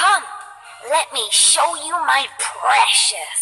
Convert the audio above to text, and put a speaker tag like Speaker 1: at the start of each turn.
Speaker 1: Come, let me show you my precious.